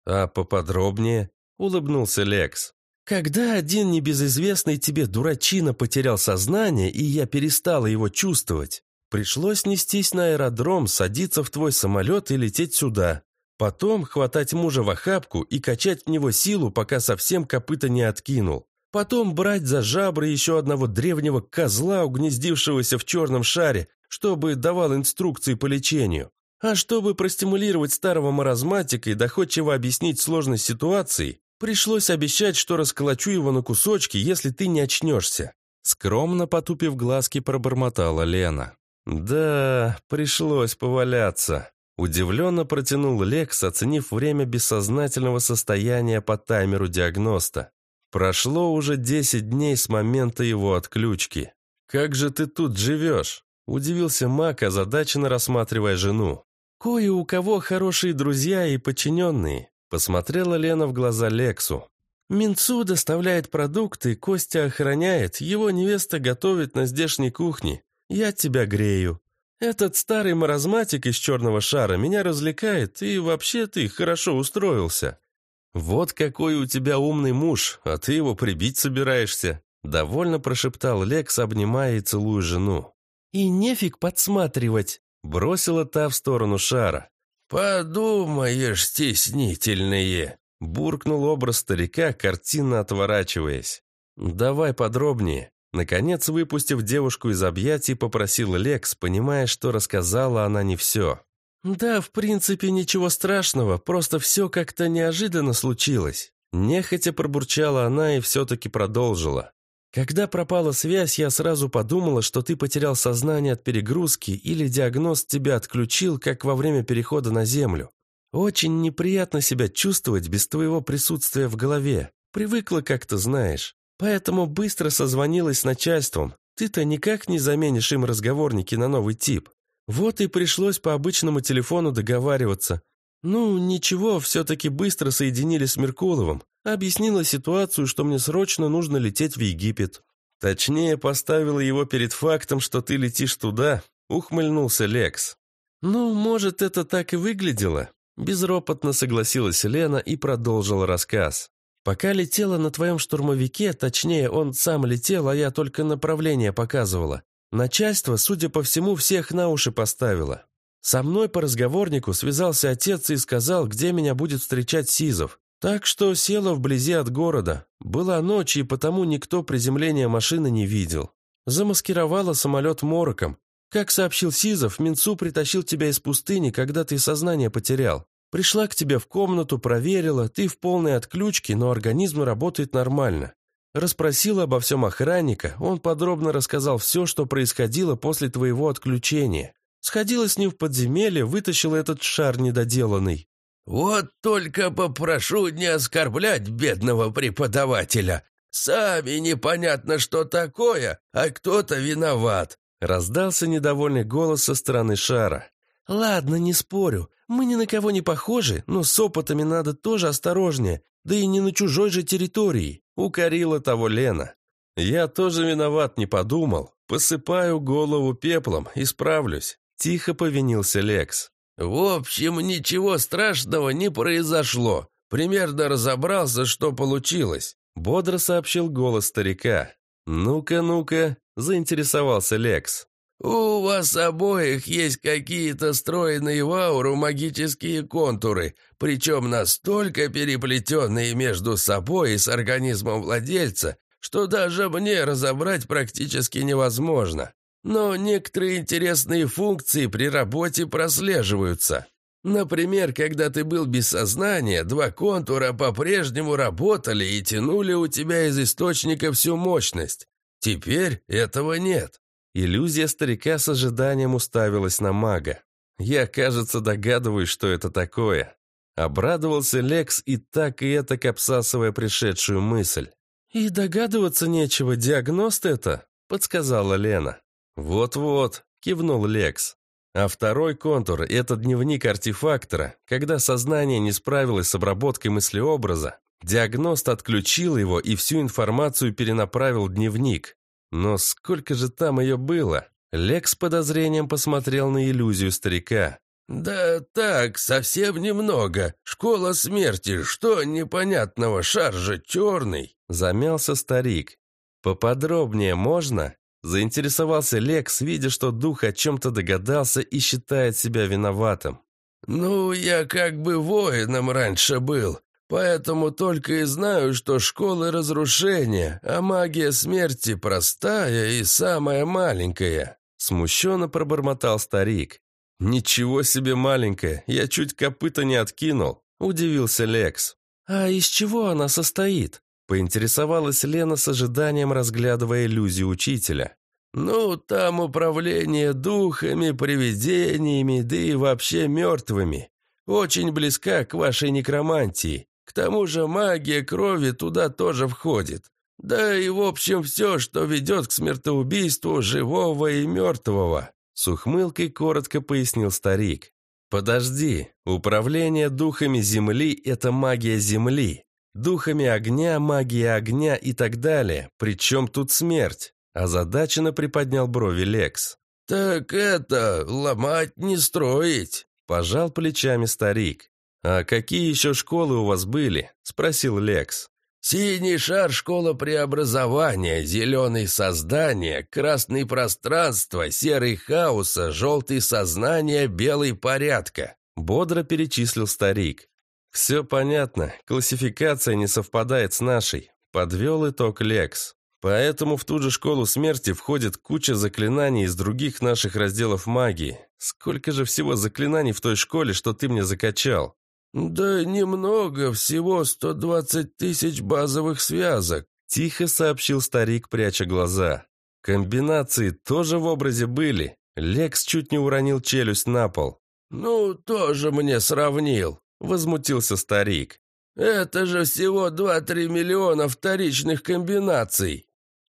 «А поподробнее?» — улыбнулся Лекс. «Когда один небезызвестный тебе дурачина потерял сознание, и я перестала его чувствовать, пришлось нестись на аэродром, садиться в твой самолет и лететь сюда. Потом хватать мужа в охапку и качать в него силу, пока совсем копыта не откинул. Потом брать за жабры еще одного древнего козла, угнездившегося в черном шаре, чтобы давал инструкции по лечению. А чтобы простимулировать старого маразматика и доходчиво объяснить сложность ситуации, пришлось обещать, что расколочу его на кусочки, если ты не очнешься. Скромно потупив глазки, пробормотала Лена. «Да, пришлось поваляться». Удивленно протянул Лекс, оценив время бессознательного состояния по таймеру диагноста. Прошло уже 10 дней с момента его отключки. «Как же ты тут живешь?» – удивился Мак, озадаченно рассматривая жену. «Кое у кого хорошие друзья и подчиненные», – посмотрела Лена в глаза Лексу. «Минцу доставляет продукты, Костя охраняет, его невеста готовит на здешней кухне. Я тебя грею. Этот старый маразматик из черного шара меня развлекает, и вообще ты хорошо устроился. Вот какой у тебя умный муж, а ты его прибить собираешься. Довольно прошептал Лекс, обнимая и целуя жену. «И нефиг подсматривать!» Бросила та в сторону шара. «Подумаешь, стеснительные!» Буркнул образ старика, картинно отворачиваясь. «Давай подробнее», Наконец, выпустив девушку из объятий, попросил Лекс, понимая, что рассказала она не все. «Да, в принципе, ничего страшного, просто все как-то неожиданно случилось». Нехотя пробурчала она и все-таки продолжила. «Когда пропала связь, я сразу подумала, что ты потерял сознание от перегрузки или диагноз тебя отключил, как во время перехода на Землю. Очень неприятно себя чувствовать без твоего присутствия в голове. Привыкла, как то знаешь. Поэтому быстро созвонилась с начальством. Ты-то никак не заменишь им разговорники на новый тип. Вот и пришлось по обычному телефону договариваться. Ну, ничего, все-таки быстро соединили с Меркуловым. Объяснила ситуацию, что мне срочно нужно лететь в Египет. Точнее, поставила его перед фактом, что ты летишь туда, ухмыльнулся Лекс. Ну, может, это так и выглядело. Безропотно согласилась Лена и продолжила рассказ. Пока летела на твоем штурмовике, точнее, он сам летел, а я только направление показывала. Начальство, судя по всему, всех на уши поставило. Со мной по разговорнику связался отец и сказал, где меня будет встречать Сизов. Так что села вблизи от города. Была ночь, и потому никто приземления машины не видел. Замаскировала самолет мороком. Как сообщил Сизов, Минцу притащил тебя из пустыни, когда ты сознание потерял. Пришла к тебе в комнату, проверила, ты в полной отключке, но организм работает нормально. Расспросила обо всем охранника, он подробно рассказал все, что происходило после твоего отключения. Сходила с ним в подземелье, вытащила этот шар недоделанный. «Вот только попрошу не оскорблять бедного преподавателя. Сами непонятно, что такое, а кто-то виноват!» Раздался недовольный голос со стороны шара. «Ладно, не спорю. Мы ни на кого не похожи, но с опытами надо тоже осторожнее, да и не на чужой же территории», — укорила того Лена. «Я тоже виноват, не подумал. Посыпаю голову пеплом, исправлюсь», — тихо повинился Лекс. «В общем, ничего страшного не произошло. Примерно разобрался, что получилось», — бодро сообщил голос старика. «Ну-ка, ну-ка», — заинтересовался Лекс. «У вас обоих есть какие-то стройные в ауру магические контуры, причем настолько переплетенные между собой и с организмом владельца, что даже мне разобрать практически невозможно. Но некоторые интересные функции при работе прослеживаются. Например, когда ты был без сознания, два контура по-прежнему работали и тянули у тебя из источника всю мощность. Теперь этого нет. Иллюзия старика с ожиданием уставилась на мага. Я, кажется, догадываюсь, что это такое. Обрадовался Лекс и так и это обсасывая пришедшую мысль. «И догадываться нечего, диагност это», — подсказала Лена. «Вот-вот», — кивнул Лекс. А второй контур – это дневник артефактора. Когда сознание не справилось с обработкой мыслеобраза, диагност отключил его и всю информацию перенаправил в дневник. Но сколько же там ее было? Лекс с подозрением посмотрел на иллюзию старика. «Да так, совсем немного. Школа смерти, что непонятного, шар же черный!» Замялся старик. «Поподробнее можно?» Заинтересовался Лекс, видя, что дух о чем-то догадался и считает себя виноватым. «Ну, я как бы воином раньше был, поэтому только и знаю, что школы разрушения, а магия смерти простая и самая маленькая», смущенно пробормотал старик. «Ничего себе маленькая, я чуть копыта не откинул», удивился Лекс. «А из чего она состоит?» Поинтересовалась Лена с ожиданием, разглядывая иллюзию учителя. «Ну, там управление духами, привидениями, да и вообще мертвыми. Очень близка к вашей некромантии. К тому же магия крови туда тоже входит. Да и в общем все, что ведет к смертоубийству живого и мертвого», с ухмылкой коротко пояснил старик. «Подожди, управление духами Земли – это магия Земли. Духами огня, магия огня и так далее. Причем тут смерть? Озадаченно приподнял брови Лекс. «Так это, ломать не строить», – пожал плечами старик. «А какие еще школы у вас были?» – спросил Лекс. «Синий шар – школа преобразования, зеленый – создание, красный – пространство, серый – хаоса, желтый – сознание, белый – порядка», – бодро перечислил старик. «Все понятно, классификация не совпадает с нашей», – подвел итог Лекс. «Поэтому в ту же школу смерти входит куча заклинаний из других наших разделов магии. Сколько же всего заклинаний в той школе, что ты мне закачал?» «Да немного, всего 120 тысяч базовых связок», – тихо сообщил старик, пряча глаза. «Комбинации тоже в образе были». Лекс чуть не уронил челюсть на пол. «Ну, тоже мне сравнил», возмутился старик. «Это же всего два-три миллиона вторичных комбинаций!»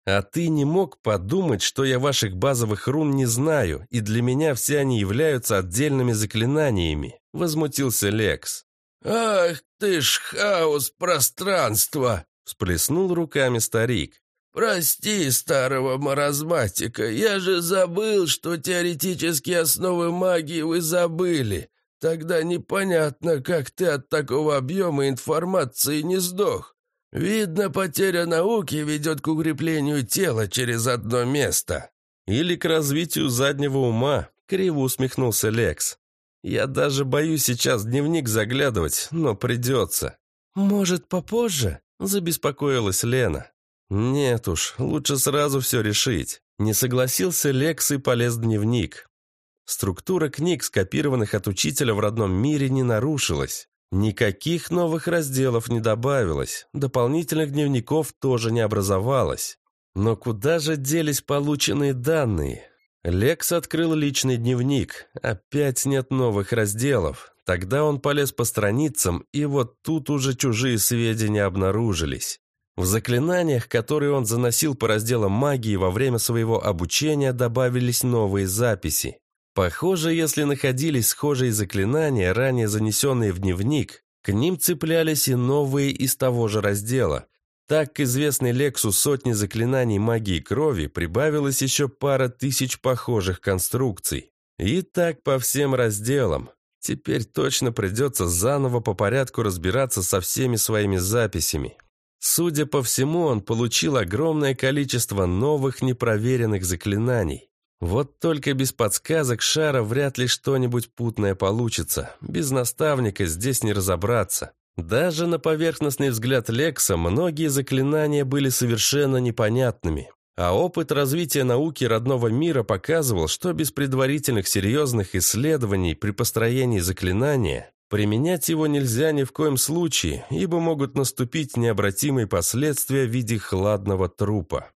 «А ты не мог подумать, что я ваших базовых рун не знаю, и для меня все они являются отдельными заклинаниями?» Возмутился Лекс. «Ах ты ж хаос пространства!» Всплеснул руками старик. «Прости, старого маразматика, я же забыл, что теоретические основы магии вы забыли. Тогда непонятно, как ты от такого объема информации не сдох. Видно, потеря науки ведет к укреплению тела через одно место. Или к развитию заднего ума, криво усмехнулся Лекс. Я даже боюсь сейчас дневник заглядывать, но придется. Может, попозже? Забеспокоилась Лена. Нет уж, лучше сразу все решить. Не согласился Лекс и полез в дневник. Структура книг, скопированных от учителя в родном мире, не нарушилась. Никаких новых разделов не добавилось, дополнительных дневников тоже не образовалось. Но куда же делись полученные данные? Лекс открыл личный дневник. Опять нет новых разделов. Тогда он полез по страницам, и вот тут уже чужие сведения обнаружились. В заклинаниях, которые он заносил по разделам магии во время своего обучения, добавились новые записи. Похоже, если находились схожие заклинания, ранее занесенные в дневник, к ним цеплялись и новые из того же раздела. Так к известной Лексу сотни заклинаний магии крови прибавилось еще пара тысяч похожих конструкций. И так по всем разделам. Теперь точно придется заново по порядку разбираться со всеми своими записями. Судя по всему, он получил огромное количество новых непроверенных заклинаний. Вот только без подсказок Шара вряд ли что-нибудь путное получится. Без наставника здесь не разобраться. Даже на поверхностный взгляд Лекса многие заклинания были совершенно непонятными. А опыт развития науки родного мира показывал, что без предварительных серьезных исследований при построении заклинания применять его нельзя ни в коем случае, ибо могут наступить необратимые последствия в виде хладного трупа.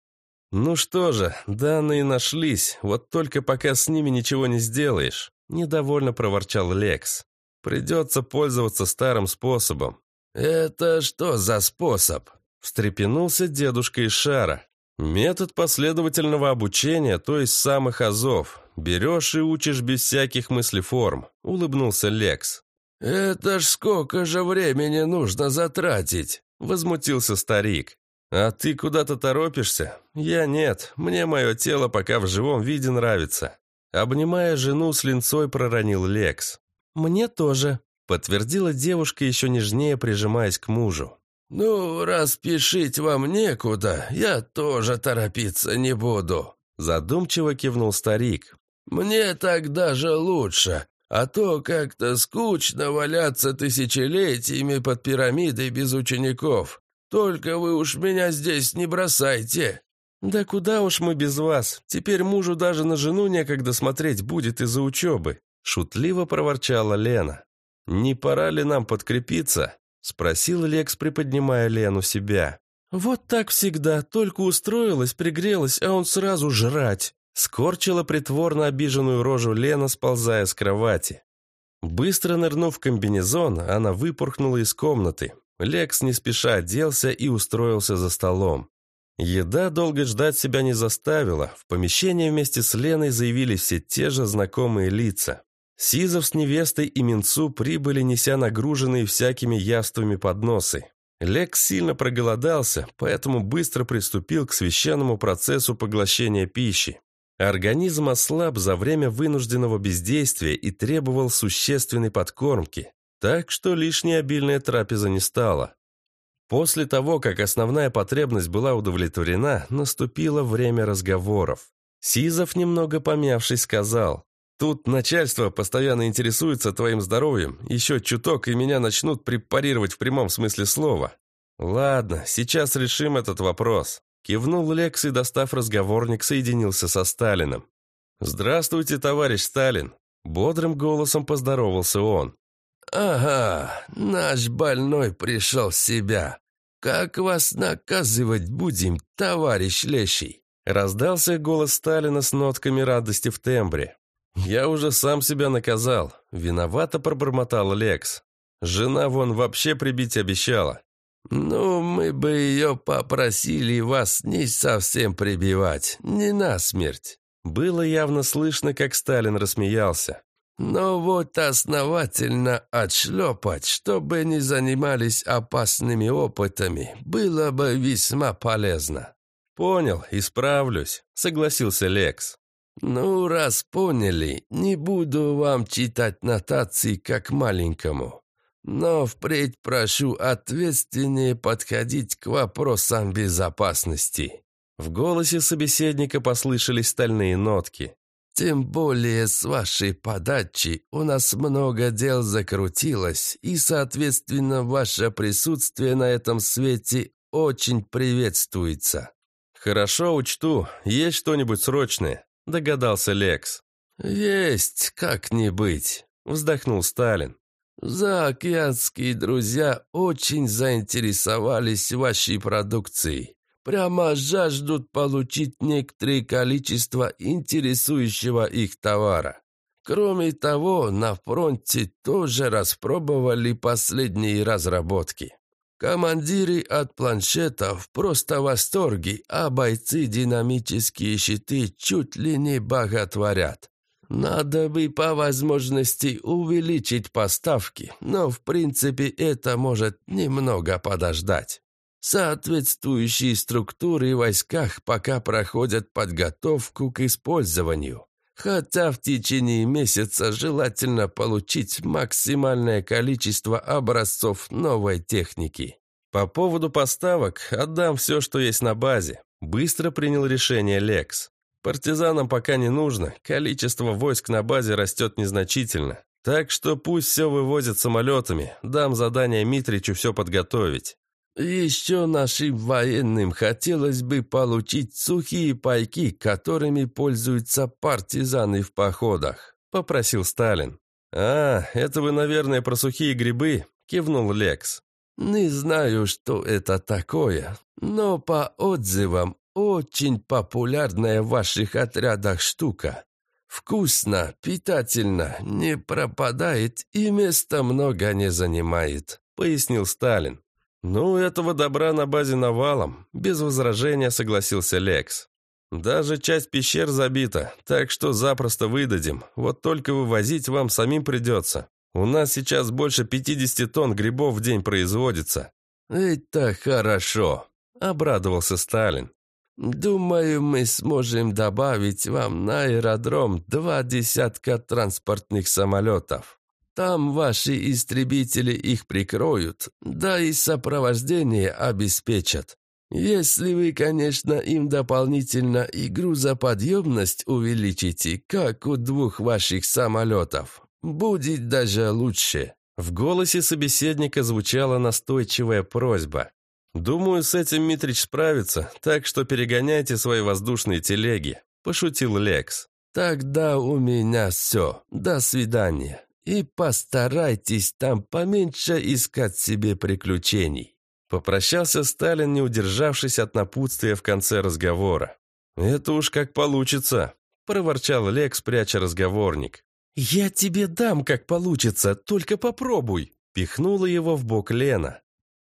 «Ну что же, данные нашлись, вот только пока с ними ничего не сделаешь», – недовольно проворчал Лекс. «Придется пользоваться старым способом». «Это что за способ?» – встрепенулся дедушка из шара. «Метод последовательного обучения, то есть самых азов. Берешь и учишь без всяких мыслеформ», – улыбнулся Лекс. «Это ж сколько же времени нужно затратить?» – возмутился старик. «А ты куда-то торопишься? Я нет, мне мое тело пока в живом виде нравится». Обнимая жену, с линцой проронил Лекс. «Мне тоже», — подтвердила девушка, еще нежнее прижимаясь к мужу. «Ну, раз спешить вам некуда, я тоже торопиться не буду», — задумчиво кивнул старик. «Мне так даже лучше, а то как-то скучно валяться тысячелетиями под пирамидой без учеников. Только вы уж меня здесь не бросайте!» «Да куда уж мы без вас? Теперь мужу даже на жену некогда смотреть будет из-за учебы», шутливо проворчала Лена. «Не пора ли нам подкрепиться?» спросил Лекс, приподнимая Лену себя. «Вот так всегда, только устроилась, пригрелась, а он сразу жрать!» Скорчила притворно обиженную рожу Лена, сползая с кровати. Быстро нырнув в комбинезон, она выпорхнула из комнаты. Лекс не спеша оделся и устроился за столом. Еда долго ждать себя не заставила. В помещении вместе с Леной заявились все те же знакомые лица. Сизов с невестой и Минцу прибыли, неся нагруженные всякими явствами подносы. Лекс сильно проголодался, поэтому быстро приступил к священному процессу поглощения пищи. Организм ослаб за время вынужденного бездействия и требовал существенной подкормки. Так что лишняя обильная трапеза не стала. После того, как основная потребность была удовлетворена, наступило время разговоров. Сизов, немного помявшись, сказал, «Тут начальство постоянно интересуется твоим здоровьем, еще чуток, и меня начнут препарировать в прямом смысле слова». «Ладно, сейчас решим этот вопрос», — кивнул Лекс и, достав разговорник, соединился со Сталиным. «Здравствуйте, товарищ Сталин», — бодрым голосом поздоровался он. «Ага, наш больной пришел в себя. Как вас наказывать будем, товарищ Лещий?» Раздался голос Сталина с нотками радости в тембре. «Я уже сам себя наказал», — виновато пробормотал Лекс. «Жена вон вообще прибить обещала». «Ну, мы бы ее попросили вас не совсем прибивать, не насмерть». Было явно слышно, как Сталин рассмеялся. Но вот основательно отшлепать, чтобы не занимались опасными опытами, было бы весьма полезно. «Понял, исправлюсь», — согласился Лекс. «Ну, раз поняли, не буду вам читать нотации как маленькому, но впредь прошу ответственнее подходить к вопросам безопасности». В голосе собеседника послышались стальные нотки. Тем более с вашей подачи у нас много дел закрутилось, и, соответственно, ваше присутствие на этом свете очень приветствуется». «Хорошо, учту. Есть что-нибудь срочное?» – догадался Лекс. «Есть, как не быть», – вздохнул Сталин. «Заокеанские друзья очень заинтересовались вашей продукцией прямо жаждут получить некоторое количество интересующего их товара. Кроме того, на фронте тоже распробовали последние разработки. Командиры от планшетов просто в восторге, а бойцы динамические щиты чуть ли не боготворят. Надо бы по возможности увеличить поставки, но в принципе это может немного подождать. Соответствующие структуры в войсках пока проходят подготовку к использованию. Хотя в течение месяца желательно получить максимальное количество образцов новой техники. По поводу поставок отдам все, что есть на базе. Быстро принял решение Лекс. Партизанам пока не нужно, количество войск на базе растет незначительно. Так что пусть все вывозят самолетами, дам задание Митричу все подготовить. Еще нашим военным хотелось бы получить сухие пайки, которыми пользуются партизаны в походах, попросил Сталин. А, это вы, наверное, про сухие грибы, кивнул Лекс. Не знаю, что это такое, но по отзывам очень популярная в ваших отрядах штука. Вкусно, питательно, не пропадает и места много не занимает», — пояснил Сталин. «Ну, этого добра на базе навалом», — без возражения согласился Лекс. «Даже часть пещер забита, так что запросто выдадим. Вот только вывозить вам самим придется. У нас сейчас больше 50 тонн грибов в день производится». «Это хорошо», — обрадовался Сталин. Думаю, мы сможем добавить вам на аэродром два десятка транспортных самолетов. Там ваши истребители их прикроют, да и сопровождение обеспечат. Если вы, конечно, им дополнительно и грузоподъемность увеличите, как у двух ваших самолетов, будет даже лучше». В голосе собеседника звучала настойчивая просьба. «Думаю, с этим Митрич справится, так что перегоняйте свои воздушные телеги», – пошутил Лекс. «Тогда у меня все. До свидания. И постарайтесь там поменьше искать себе приключений». Попрощался Сталин, не удержавшись от напутствия в конце разговора. «Это уж как получится», – проворчал Лекс, пряча разговорник. «Я тебе дам, как получится, только попробуй», – пихнула его в бок Лена.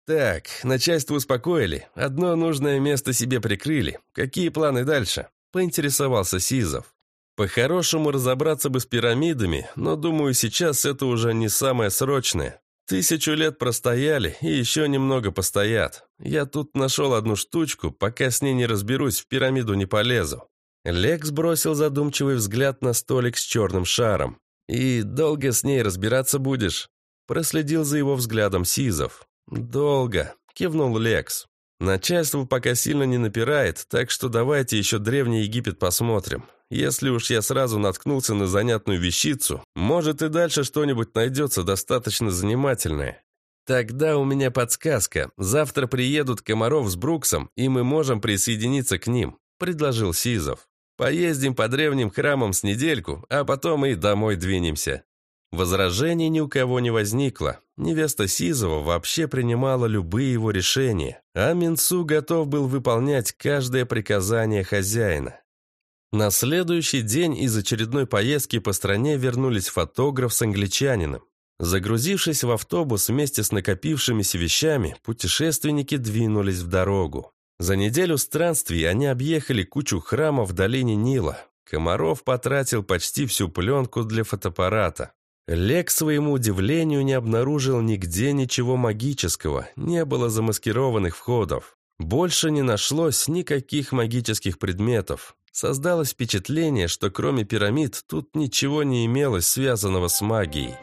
«Так, начальство успокоили, одно нужное место себе прикрыли. Какие планы дальше?» – поинтересовался Сизов. «По-хорошему разобраться бы с пирамидами, но, думаю, сейчас это уже не самое срочное. Тысячу лет простояли и еще немного постоят. Я тут нашел одну штучку, пока с ней не разберусь, в пирамиду не полезу». Лекс бросил задумчивый взгляд на столик с черным шаром. «И долго с ней разбираться будешь?» Проследил за его взглядом Сизов. «Долго», — кивнул Лекс. «Начальство пока сильно не напирает, так что давайте еще Древний Египет посмотрим. Если уж я сразу наткнулся на занятную вещицу, может и дальше что-нибудь найдется достаточно занимательное. Тогда у меня подсказка. Завтра приедут Комаров с Бруксом, и мы можем присоединиться к ним», — предложил Сизов. «Поездим по древним храмам с недельку, а потом и домой двинемся». Возражений ни у кого не возникло. Невеста Сизова вообще принимала любые его решения, а Минсу готов был выполнять каждое приказание хозяина. На следующий день из очередной поездки по стране вернулись фотограф с англичанином. Загрузившись в автобус вместе с накопившимися вещами, путешественники двинулись в дорогу. За неделю странствий они объехали кучу храмов в долине Нила. Комаров потратил почти всю пленку для фотоаппарата. Лек, к своему удивлению, не обнаружил нигде ничего магического, не было замаскированных входов. Больше не нашлось никаких магических предметов. Создалось впечатление, что кроме пирамид тут ничего не имелось связанного с магией.